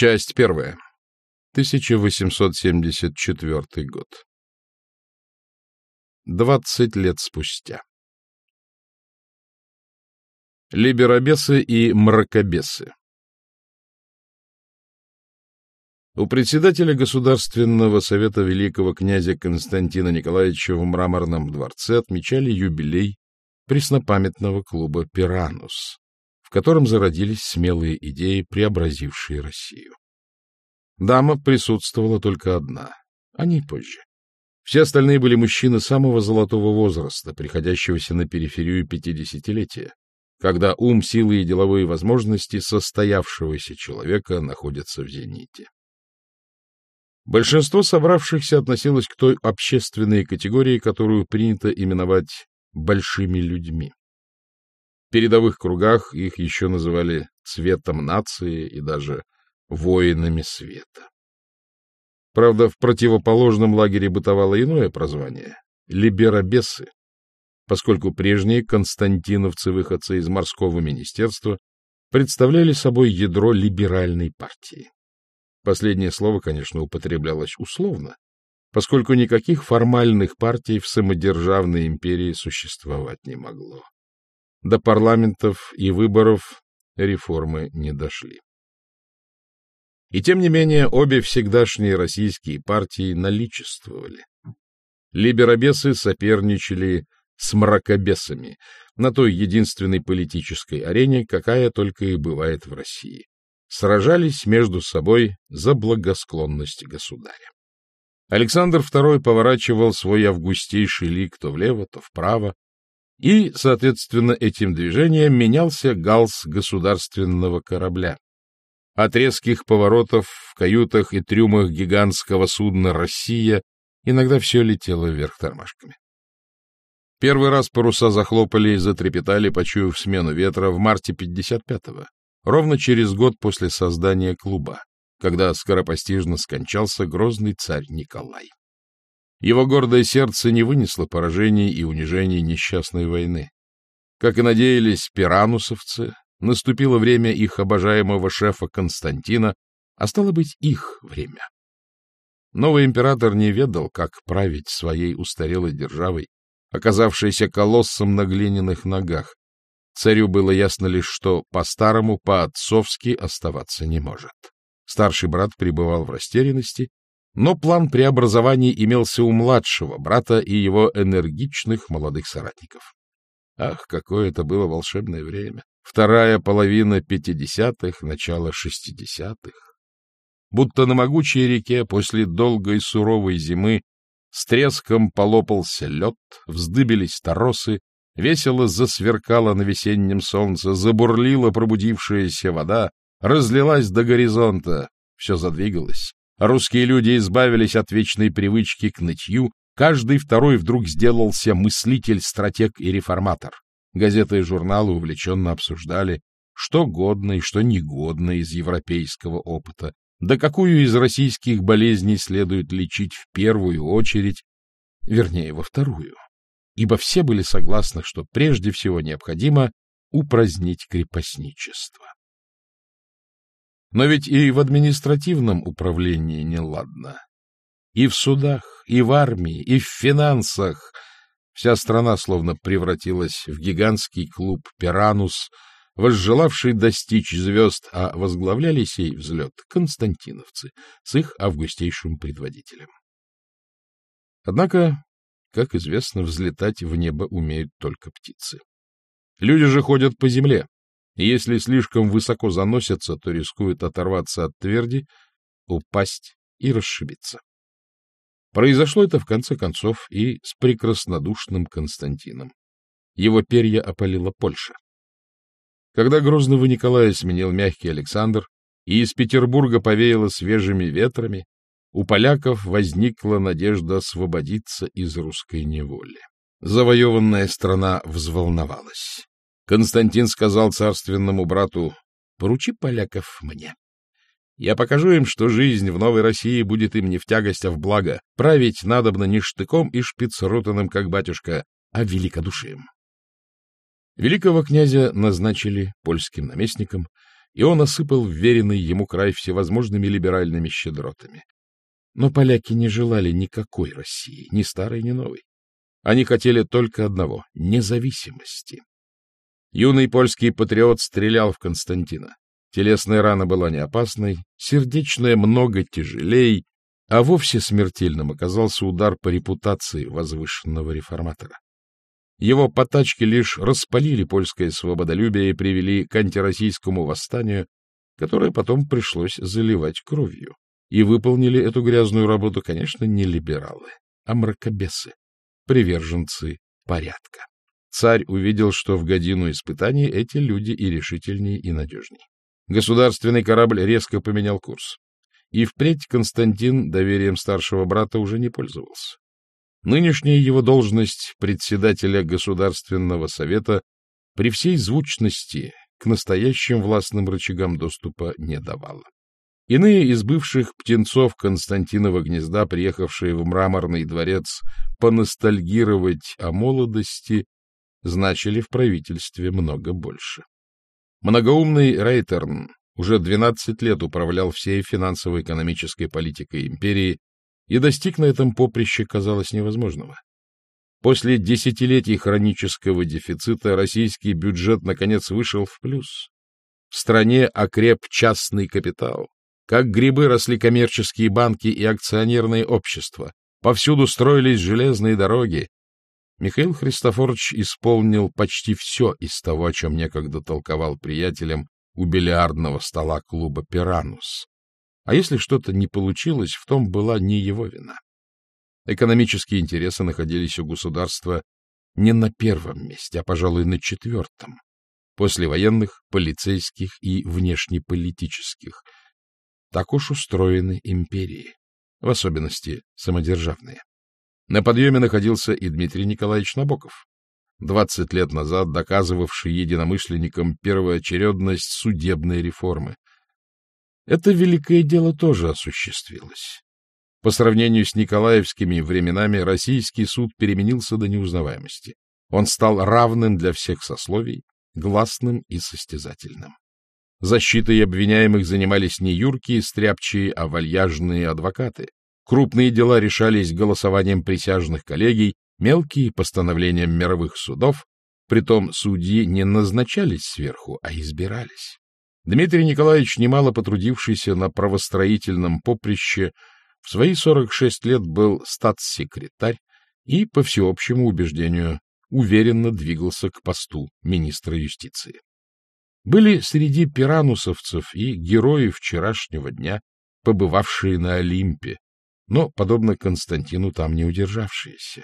Часть первая. 1874 год. Двадцать лет спустя. Либеробесы и мракобесы. У председателя Государственного совета великого князя Константина Николаевича в Мраморном дворце отмечали юбилей преснопамятного клуба «Пиранус», в котором зародились смелые идеи, преобразившие Россию. Дама присутствовала только одна, а не позже. Все остальные были мужчины самого золотого возраста, приходящегося на периферию пятидесятилетия, когда ум, силы и деловые возможности состоявшегося человека находятся в зените. Большинство собравшихся относилось к той общественной категории, которую принято именовать «большими людьми». В передовых кругах их еще называли «цветом нации» и даже «воинами света». Правда, в противоположном лагере бытовало иное прозвание — либеробесы, поскольку прежние константиновцы, выходцы из морского министерства, представляли собой ядро либеральной партии. Последнее слово, конечно, употреблялось условно, поскольку никаких формальных партий в самодержавной империи существовать не могло. До парламентов и выборов реформы не дошли. И тем не менее обе всегдашние российские партии наличествовали. Либеробесы соперничали с мракобесами на той единственной политической арене, какая только и бывает в России сражались между собой за благосклонность государя. Александр II поворачивал свой августейший лик то влево, то вправо, и, соответственно, этим движением менялся галс государственного корабля. От резких поворотов в каютах и трюмах гигантского судна «Россия» иногда все летело вверх тормашками. Первый раз паруса захлопали и затрепетали, почуяв смену ветра в марте 55-го ровно через год после создания клуба, когда скоропостижно скончался грозный царь Николай. Его гордое сердце не вынесло поражений и унижений несчастной войны. Как и надеялись пиранусовцы, наступило время их обожаемого шефа Константина, а стало быть их время. Новый император не ведал, как править своей устарелой державой, оказавшейся колоссом на глиняных ногах, Царю было ясно лишь, что по-старому, по-отцовски оставаться не может. Старший брат пребывал в растерянности, но план преобразований имелся у младшего брата и его энергичных молодых соратников. Ах, какое это было волшебное время! Вторая половина пятидесятых, начало шестидесятых. Будто на могучей реке после долгой суровой зимы с треском полопался лед, вздыбились торосы, Весело засверкала на весеннем солнце, забурлила пробудившаяся вода, разлилась до горизонта. Все задвигалось. Русские люди избавились от вечной привычки к нытью, каждый второй вдруг сделался мыслитель, стратег и реформатор. Газеты и журналы увлеченно обсуждали, что годно и что негодно из европейского опыта, да какую из российских болезней следует лечить в первую очередь, вернее, во вторую ибо все были согласны, что прежде всего необходимо упразднить крепостничество. Но ведь и в административном управлении неладно. И в судах, и в армии, и в финансах вся страна словно превратилась в гигантский клуб «Пиранус», возжелавший достичь звезд, а возглавляли сей взлет константиновцы с их августейшим предводителем. Однако как известно, взлетать в небо умеют только птицы. Люди же ходят по земле, если слишком высоко заносятся, то рискуют оторваться от тверди, упасть и расшибиться. Произошло это, в конце концов, и с прекраснодушным Константином. Его перья опалила Польша. Когда грозного Николая сменил мягкий Александр, и из Петербурга повеяло свежими ветрами, у поляков возникла надежда освободиться из русской неволи. Завоеванная страна взволновалась. Константин сказал царственному брату, «Поручи поляков мне. Я покажу им, что жизнь в новой России будет им не в тягость, а в благо. Править надобно не штыком и шпицрутаном, как батюшка, а великодушием». Великого князя назначили польским наместником, и он осыпал вверенный ему край всевозможными либеральными щедротами. Но поляки не желали никакой России, ни старой, ни новой. Они хотели только одного — независимости. Юный польский патриот стрелял в Константина. Телесная рана была не опасной, сердечная много тяжелей, а вовсе смертельным оказался удар по репутации возвышенного реформатора. Его потачки лишь распалили польское свободолюбие и привели к антироссийскому восстанию, которое потом пришлось заливать кровью. И выполнили эту грязную работу, конечно, не либералы, а мракобесы, приверженцы порядка. Царь увидел, что в годину испытаний эти люди и решительнее, и надежнее. Государственный корабль резко поменял курс. И впредь Константин доверием старшего брата уже не пользовался. Нынешняя его должность председателя Государственного совета при всей звучности к настоящим властным рычагам доступа не давала. Иные из бывших птенцов Константинова гнезда, приехавшие в мраморный дворец поностальгировать о молодости, значили в правительстве много больше. Многоумный Рейтерн уже 12 лет управлял всей финансово-экономической политикой империи и достиг на этом поприще, казалось, невозможного. После десятилетий хронического дефицита российский бюджет, наконец, вышел в плюс. В стране окреп частный капитал. Как грибы росли коммерческие банки и акционерные общества. Повсюду строились железные дороги. Михаил Христофорович исполнил почти все из того, о чем некогда толковал приятелям у бильярдного стола клуба «Пиранус». А если что-то не получилось, в том была не его вина. Экономические интересы находились у государства не на первом месте, а, пожалуй, на четвертом, после военных, полицейских и внешнеполитических. Так уж устроены империи, в особенности самодержавные. На подъеме находился и Дмитрий Николаевич Набоков, двадцать лет назад доказывавший единомышленникам первоочередность судебной реформы. Это великое дело тоже осуществилось. По сравнению с николаевскими временами российский суд переменился до неузнаваемости. Он стал равным для всех сословий, гласным и состязательным. Защитой обвиняемых занимались не юркие стряпчие, а вальяжные адвокаты. Крупные дела решались голосованием присяжных коллегий, мелкие — постановлением мировых судов, притом судьи не назначались сверху, а избирались. Дмитрий Николаевич, немало потрудившийся на правостроительном поприще, в свои 46 лет был статс-секретарь и, по всеобщему убеждению, уверенно двигался к посту министра юстиции. Были среди пиранусовцев и герои вчерашнего дня, побывавшие на Олимпе, но, подобно Константину, там не удержавшиеся.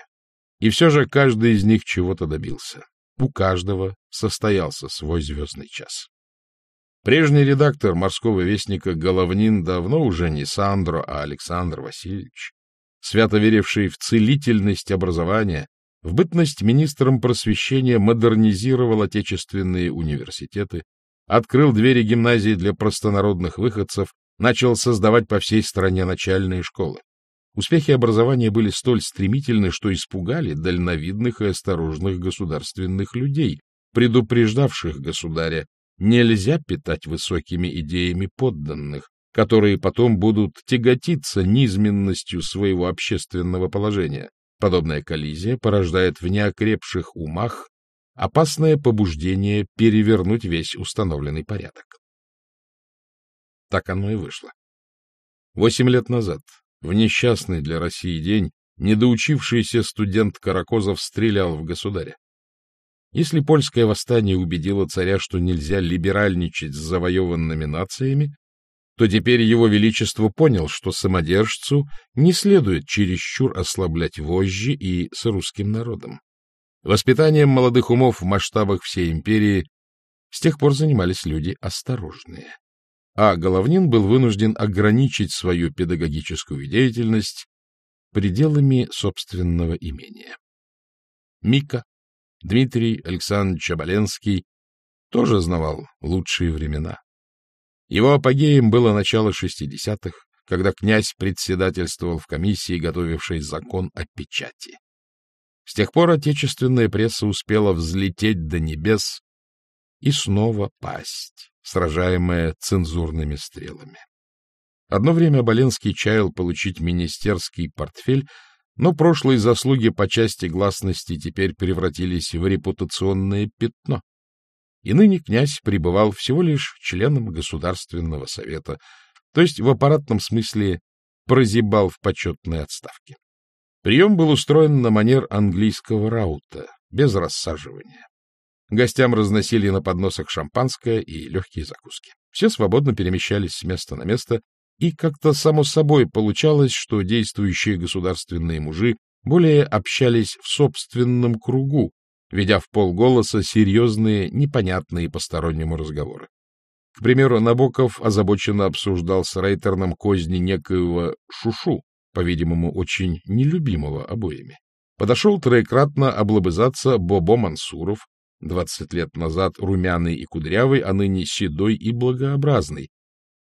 И все же каждый из них чего-то добился. У каждого состоялся свой звездный час. Прежний редактор «Морского вестника» Головнин давно уже не Сандро, а Александр Васильевич, свято веривший в целительность образования, в бытность министром просвещения модернизировал отечественные университеты, открыл двери гимназий для простонародных выходцев, начал создавать по всей стране начальные школы. Успехи образования были столь стремительны, что испугали дальновидных и осторожных государственных людей, предупреждавших государя Нельзя питать высокими идеями подданных, которые потом будут тяготиться низменностью своего общественного положения. Подобная коллизия порождает в неокрепших умах опасное побуждение перевернуть весь установленный порядок. Так оно и вышло. Восемь лет назад, в несчастный для России день, недоучившийся студент Каракозов стрелял в государя. Если польское восстание убедило царя, что нельзя либеральничать с завоеванными нациями, то теперь его величество понял, что самодержцу не следует чересчур ослаблять вожжи и с русским народом. Воспитанием молодых умов в масштабах всей империи с тех пор занимались люди осторожные. А Головнин был вынужден ограничить свою педагогическую деятельность пределами собственного имения. Мика, Дмитрий Александрович Оболенский тоже знавал лучшие времена. Его апогеем было начало 60-х, когда князь председательствовал в комиссии, готовившей закон о печати. С тех пор отечественная пресса успела взлететь до небес и снова пасть сражаемая цензурными стрелами. Одно время Боленский чаял получить министерский портфель, но прошлые заслуги по части гласности теперь превратились в репутационное пятно. И ныне князь пребывал всего лишь членом Государственного совета, то есть в аппаратном смысле прозябал в почетной отставке. Прием был устроен на манер английского раута, без рассаживания. Гостям разносили на подносах шампанское и легкие закуски. Все свободно перемещались с места на место, и как-то само собой получалось, что действующие государственные мужи более общались в собственном кругу, ведя в полголоса серьезные, непонятные постороннему разговоры. К примеру, Набоков озабоченно обсуждал с Рейтерном козни некоего Шушу, по-видимому, очень нелюбимого обоими. Подошел троекратно облобызаться Бобо Мансуров, двадцать лет назад румяный и кудрявый, а ныне седой и благообразный,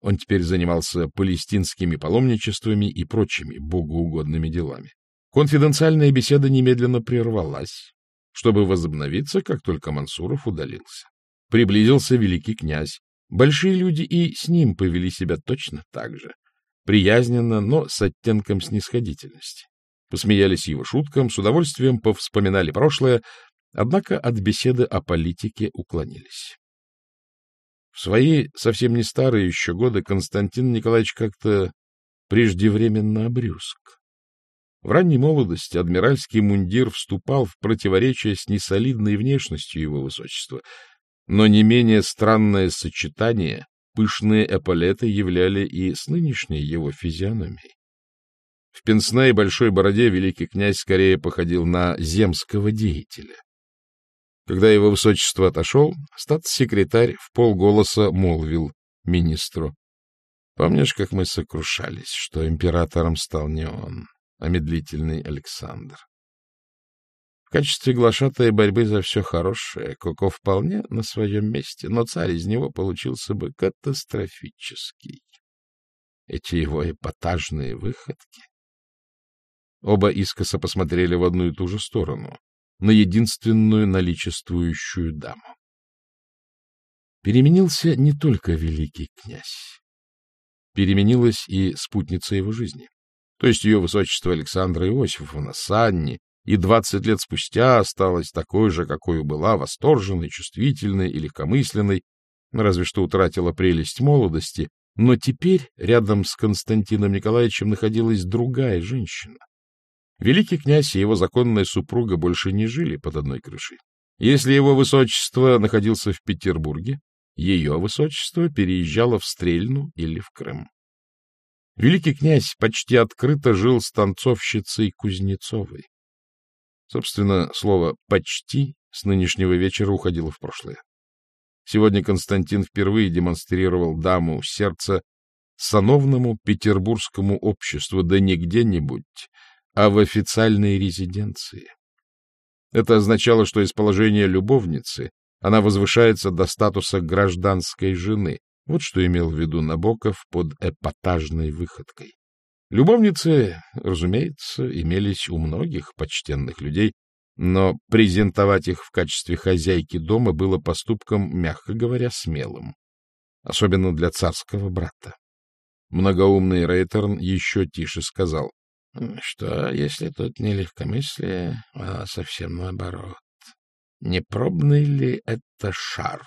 он теперь занимался палестинскими паломничествами и прочими богоугодными делами. Конфиденциальная беседа немедленно прервалась, чтобы возобновиться, как только Мансуров удалился. Приблизился великий князь. Большие люди и с ним повели себя точно так же. Приязненно, но с оттенком снисходительности. Посмеялись его шуткам, с удовольствием повспоминали прошлое, однако от беседы о политике уклонились. В свои совсем не старые еще годы Константин Николаевич как-то преждевременно обрюзг. В ранней молодости адмиральский мундир вступал в противоречие с несолидной внешностью его высочества, но не менее странное сочетание пышные эполеты являли и с нынешней его физиономией. В пенсне и большой бороде великий князь скорее походил на земского деятеля. Когда его высочество отошел, статс-секретарь в полголоса молвил министру. Помнишь, как мы сокрушались, что императором стал не он, а медлительный Александр? В качестве глашатая борьбы за все хорошее Коко вполне на своем месте, но царь из него получился бы катастрофический. Эти его эпатажные выходки. Оба искоса посмотрели в одну и ту же сторону на единственную наличествующую даму. Переменился не только великий князь. Переменилась и спутница его жизни. То есть ее высочество Александра Иосифовна Санни и двадцать лет спустя осталась такой же, какой была, восторженной, чувствительной и легкомысленной, разве что утратила прелесть молодости, но теперь рядом с Константином Николаевичем находилась другая женщина, Великий князь и его законная супруга больше не жили под одной крышей. Если его высочество находился в Петербурге, ее высочество переезжало в Стрельну или в Крым. Великий князь почти открыто жил с танцовщицей Кузнецовой. Собственно, слово «почти» с нынешнего вечера уходило в прошлое. Сегодня Константин впервые демонстрировал даму сердца сановному петербургскому обществу, да не где-нибудь, а в официальной резиденции. Это означало, что из положения любовницы она возвышается до статуса гражданской жены. Вот что имел в виду Набоков под эпатажной выходкой. Любовницы, разумеется, имелись у многих почтенных людей, но презентовать их в качестве хозяйки дома было поступком, мягко говоря, смелым, особенно для царского брата. Многоумный Рейтерн еще тише сказал, что, если тут не легкомыслие, а совсем наоборот? Не пробный ли это шар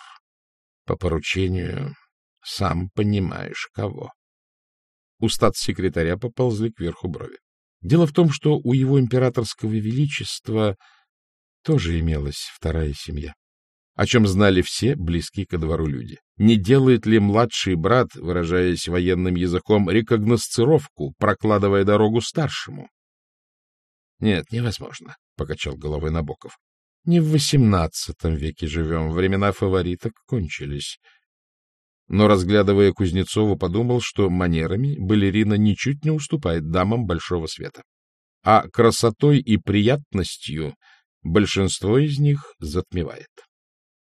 по поручению, сам понимаешь, кого? У статс-секретаря поползли кверху брови. Дело в том, что у его императорского величества тоже имелась вторая семья о чем знали все близкие ко двору люди. Не делает ли младший брат, выражаясь военным языком, рекогносцировку, прокладывая дорогу старшему? — Нет, невозможно, — покачал головой Набоков. — Не в восемнадцатом веке живем, времена фавориток кончились. Но, разглядывая Кузнецова, подумал, что манерами балерина ничуть не уступает дамам большого света. А красотой и приятностью большинство из них затмевает. —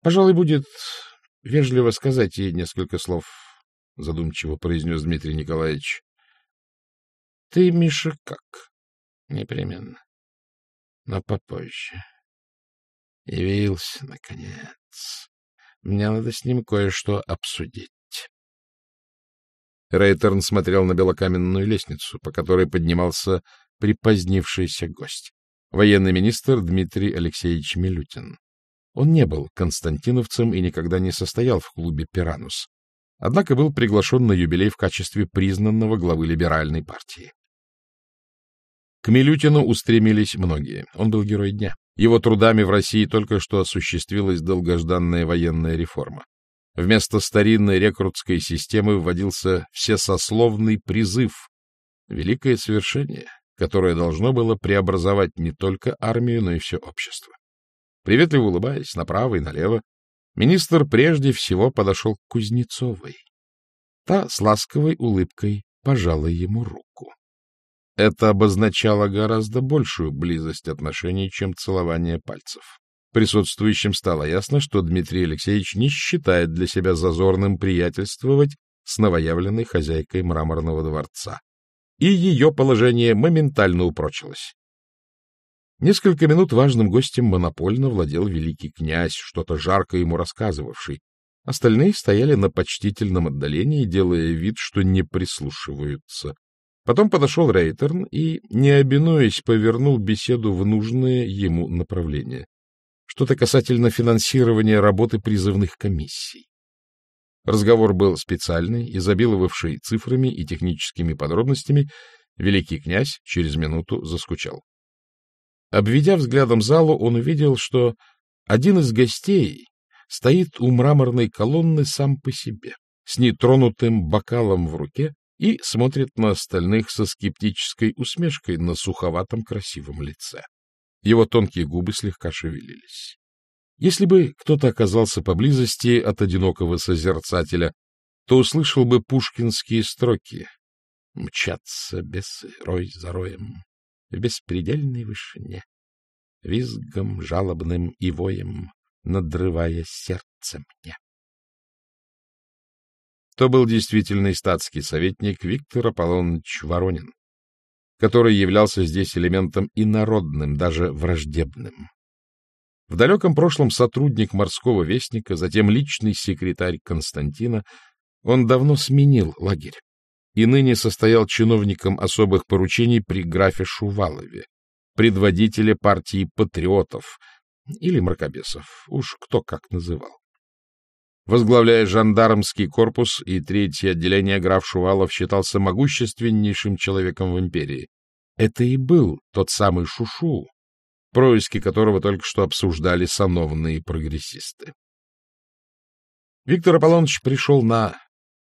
Пожалуй, будет вежливо сказать ей несколько слов, — задумчиво произнес Дмитрий Николаевич. — Ты, Миша, как? — Непременно. Но попозже. Явился, наконец. Мне надо с ним кое-что обсудить. Рейтерн смотрел на белокаменную лестницу, по которой поднимался припозднившийся гость. Военный министр Дмитрий Алексеевич Милютин. Он не был константиновцем и никогда не состоял в клубе «Пиранус». Однако был приглашен на юбилей в качестве признанного главы либеральной партии. К Милютину устремились многие. Он был герой дня. Его трудами в России только что осуществилась долгожданная военная реформа. Вместо старинной рекрутской системы вводился всесословный призыв. Великое свершение, которое должно было преобразовать не только армию, но и все общество. Приветливо улыбаясь направо и налево, министр прежде всего подошел к Кузнецовой. Та с ласковой улыбкой пожала ему руку. Это обозначало гораздо большую близость отношений, чем целование пальцев. Присутствующим стало ясно, что Дмитрий Алексеевич не считает для себя зазорным приятельствовать с новоявленной хозяйкой мраморного дворца. И ее положение моментально упрочилось. Несколько минут важным гостем монопольно владел великий князь, что-то жарко ему рассказывавший. Остальные стояли на почтительном отдалении, делая вид, что не прислушиваются. Потом подошел Рейтерн и, не обинуясь, повернул беседу в нужное ему направление. Что-то касательно финансирования работы призывных комиссий. Разговор был специальный, изобиловавший цифрами и техническими подробностями. Великий князь через минуту заскучал. Обведя взглядом залу, он увидел, что один из гостей стоит у мраморной колонны сам по себе, с нетронутым бокалом в руке и смотрит на остальных со скептической усмешкой на суховатом красивом лице. Его тонкие губы слегка шевелились. Если бы кто-то оказался поблизости от одинокого созерцателя, то услышал бы пушкинские строки «Мчатся бесы рой за роем в беспредельной вышине, визгом жалобным и воем, надрывая сердце мне». То был действительный статский советник Виктор Аполлоныч Воронин, который являлся здесь элементом инородным, даже враждебным. В далеком прошлом сотрудник морского вестника, затем личный секретарь Константина, он давно сменил лагерь и ныне состоял чиновником особых поручений при графе Шувалове, предводителе партии патриотов или мракобесов, уж кто как называл. Возглавляя жандармский корпус и третье отделение, граф Шувалов считался могущественнейшим человеком в империи. Это и был тот самый Шушу, происки которого только что обсуждали сановные прогрессисты. Виктор Аполлоныч пришел на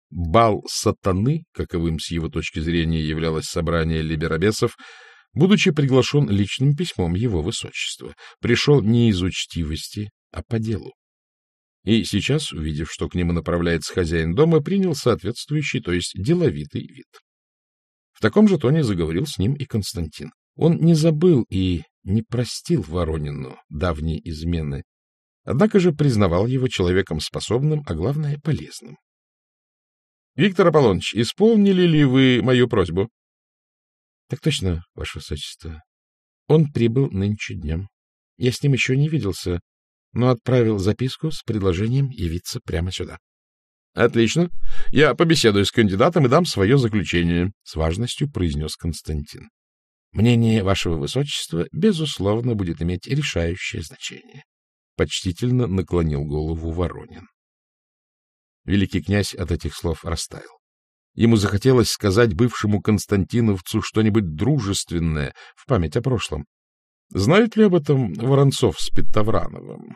бал сатаны, каковым с его точки зрения являлось собрание либеробесов, будучи приглашен личным письмом его высочества. Пришел не из учтивости, а по делу. И сейчас, увидев, что к нему направляется хозяин дома, принял соответствующий, то есть деловитый вид. В таком же тоне заговорил с ним и Константин. Он не забыл и не простил Воронину давней измены, однако же признавал его человеком способным, а главное — полезным. — Виктор Аполлоныч, исполнили ли вы мою просьбу? — Так точно, ваше высочество. Он прибыл нынче днем. Я с ним еще не виделся, но отправил записку с предложением явиться прямо сюда. — Отлично. Я побеседую с кандидатом и дам свое заключение, — с важностью произнес Константин. — Мнение вашего высочества, безусловно, будет иметь решающее значение. Почтительно наклонил голову Воронин. Великий князь от этих слов растаял. Ему захотелось сказать бывшему Константиновцу что-нибудь дружественное в память о прошлом, Знают ли об этом Воронцов с Петоврановым?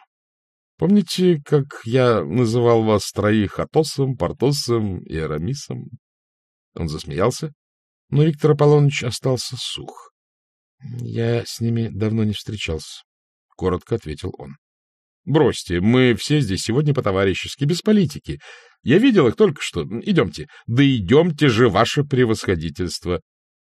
Помните, как я называл вас троих Атосом, Портосом и Арамисом? Он засмеялся, но Виктор Аполлоныч остался сух. — Я с ними давно не встречался, — коротко ответил он. — Бросьте, мы все здесь сегодня по-товарищески, без политики. Я видел их только что. Идемте. Да идемте же, ваше превосходительство.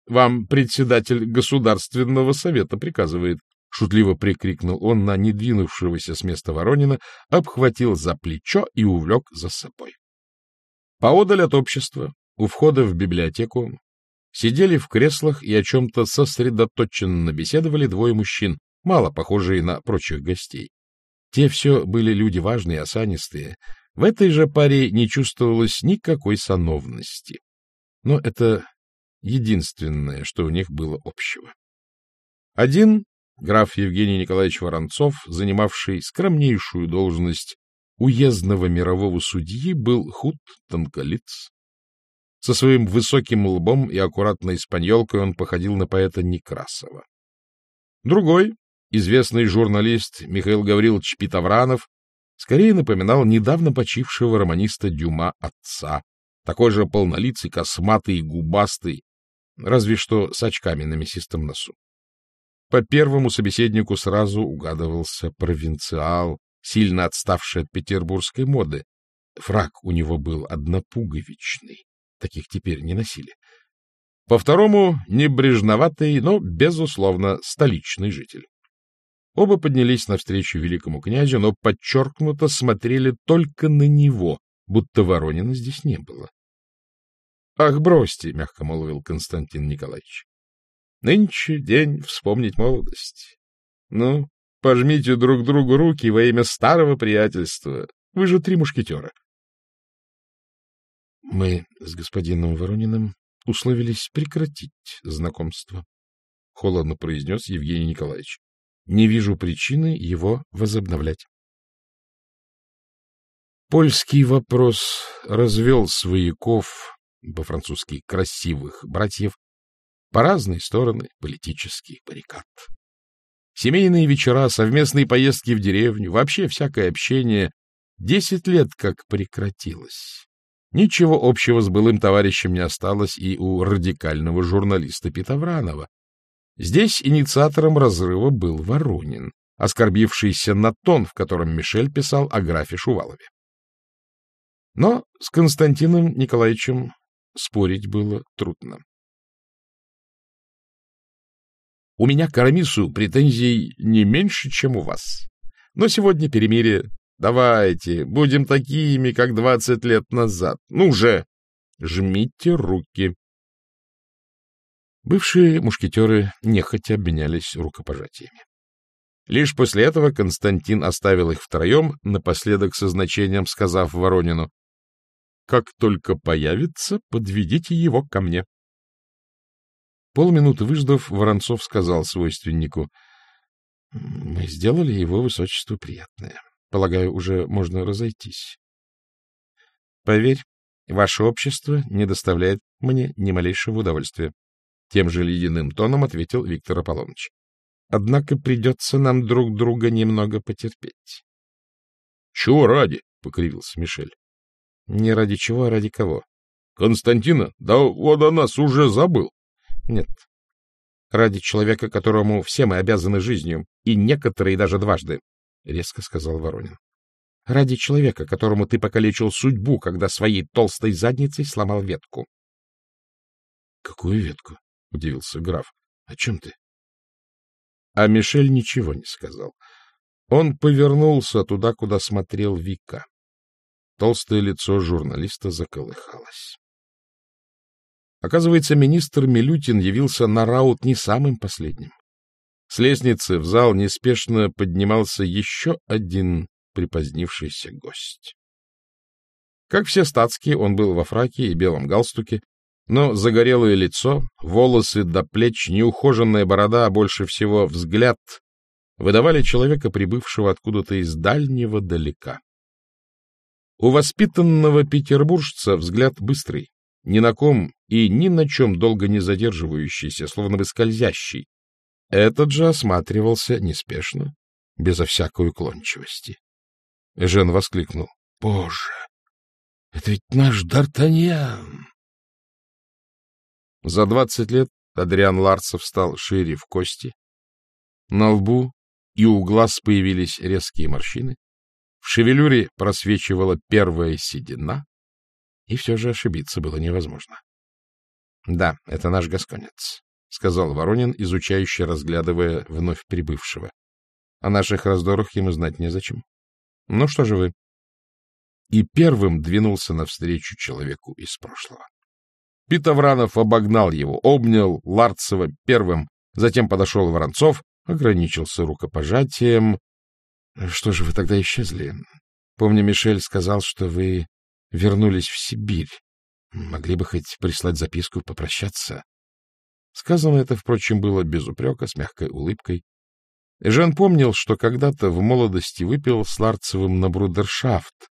Вам председатель Государственного совета приказывает. Шутливо прикрикнул он на недвинувшегося с места Воронина, обхватил за плечо и увлек за собой. Поодаль от общества, у входа в библиотеку, сидели в креслах и о чем-то сосредоточенно беседовали двое мужчин, мало похожие на прочих гостей. Те все были люди важные, осанистые. В этой же паре не чувствовалось никакой сановности. Но это единственное, что у них было общего. Один, граф Евгений Николаевич Воронцов, занимавший скромнейшую должность уездного мирового судьи, был худ, тонколиц. Со своим высоким лбом и аккуратной испаньолкой он походил на поэта Некрасова. Другой, известный журналист Михаил Гаврилович Питовранов, скорее напоминал недавно почившего романиста Дюма отца, такой же полнолицый, косматый и губастый, разве что с очками на мясистом носу. По первому собеседнику сразу угадывался провинциал, сильно отставший от петербургской моды. Фрак у него был однопуговичный, таких теперь не носили. По второму — небрежноватый, но, безусловно, столичный житель. Оба поднялись навстречу великому князю, но подчеркнуто смотрели только на него, будто Воронина здесь не было. — Ах, бросьте, — мягко молвил Константин Николаевич. — Нынче день вспомнить молодость. Ну, пожмите друг другу руки во имя старого приятельства. Вы же три мушкетера. — Мы с господином Ворониным условились прекратить знакомство, — холодно произнес Евгений Николаевич. — Не вижу причины его возобновлять. Польский вопрос развел свояков по-французски красивых братьев, по разные стороны политических баррикад. Семейные вечера, совместные поездки в деревню, вообще всякое общение десять лет как прекратилось. Ничего общего с былым товарищем не осталось и у радикального журналиста Питовранова. Здесь инициатором разрыва был Воронин, оскорбившийся на тон, в котором Мишель писал о графе Шувалове. Но с Константином Николаевичем Спорить было трудно. — У меня к Арамису претензий не меньше, чем у вас. Но сегодня перемирие. Давайте, будем такими, как двадцать лет назад. Ну же, жмите руки. Бывшие мушкетеры нехотя обменялись рукопожатиями. Лишь после этого Константин оставил их втроем, напоследок со значением сказав Воронину, как только появится, подведите его ко мне. Полминуты выждав, Воронцов сказал свойственнику, — Мы сделали его высочеству приятное. Полагаю, уже можно разойтись. — Поверь, ваше общество не доставляет мне ни малейшего удовольствия. Тем же ледяным тоном ответил Виктор Аполлоныч. — Однако придется нам друг друга немного потерпеть. — Чего ради? — покривился Мишель. Не ради чего, а ради кого? Константина? Да вот о нас уже забыл. Нет. Ради человека, которому все мы обязаны жизнью, и некоторые даже дважды, — резко сказал Воронин. Ради человека, которому ты покалечил судьбу, когда своей толстой задницей сломал ветку. — Какую ветку? — удивился граф. — О чем ты? А Мишель ничего не сказал. Он повернулся туда, куда смотрел Вика. Толстое лицо журналиста заколыхалось. Оказывается, министр Милютин явился на раут не самым последним. С лестницы в зал неспешно поднимался еще один припозднившийся гость. Как все статские, он был во фраке и белом галстуке, но загорелое лицо, волосы до плеч, неухоженная борода, а больше всего взгляд выдавали человека, прибывшего откуда-то из дальнего далека. У воспитанного петербуржца взгляд быстрый, ни на ком и ни на чем долго не задерживающийся, словно бы скользящий. Этот же осматривался неспешно, безо всякой уклончивости. Жен воскликнул. — Боже, это ведь наш Д'Артаньян! За двадцать лет Адриан Ларцев стал шире в кости. На лбу и у глаз появились резкие морщины. В шевелюре просвечивала первая седина, и все же ошибиться было невозможно. — Да, это наш гасконец, — сказал Воронин, изучающе разглядывая вновь прибывшего. — О наших раздорах ему знать незачем. — Ну что же вы? И первым двинулся навстречу человеку из прошлого. Питовранов обогнал его, обнял Ларцева первым, затем подошел Воронцов, ограничился рукопожатием, — Что же вы тогда исчезли? Помню, Мишель сказал, что вы вернулись в Сибирь. Могли бы хоть прислать записку, попрощаться. Сказано это, впрочем, было без упрека, с мягкой улыбкой. Жан помнил, что когда-то в молодости выпил с Ларцевым на брудершафт,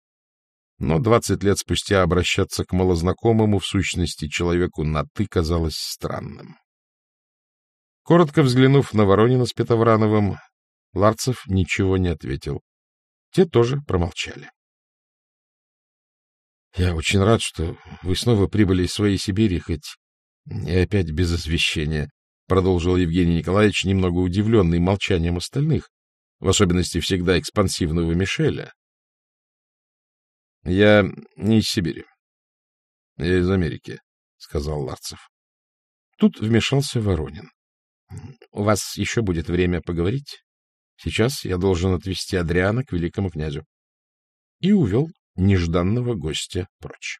но двадцать лет спустя обращаться к малознакомому, в сущности, человеку на «ты» казалось странным. Коротко взглянув на Воронина с Петоврановым, Ларцев ничего не ответил. Те тоже промолчали. — Я очень рад, что вы снова прибыли из своей Сибири, хоть и опять без освещения, — продолжил Евгений Николаевич, немного удивленный молчанием остальных, в особенности всегда экспансивного Мишеля. — Я не из Сибири. — Я из Америки, — сказал Ларцев. Тут вмешался Воронин. — У вас еще будет время поговорить? Сейчас я должен отвезти Адриана к великому князю. И увел нежданного гостя прочь.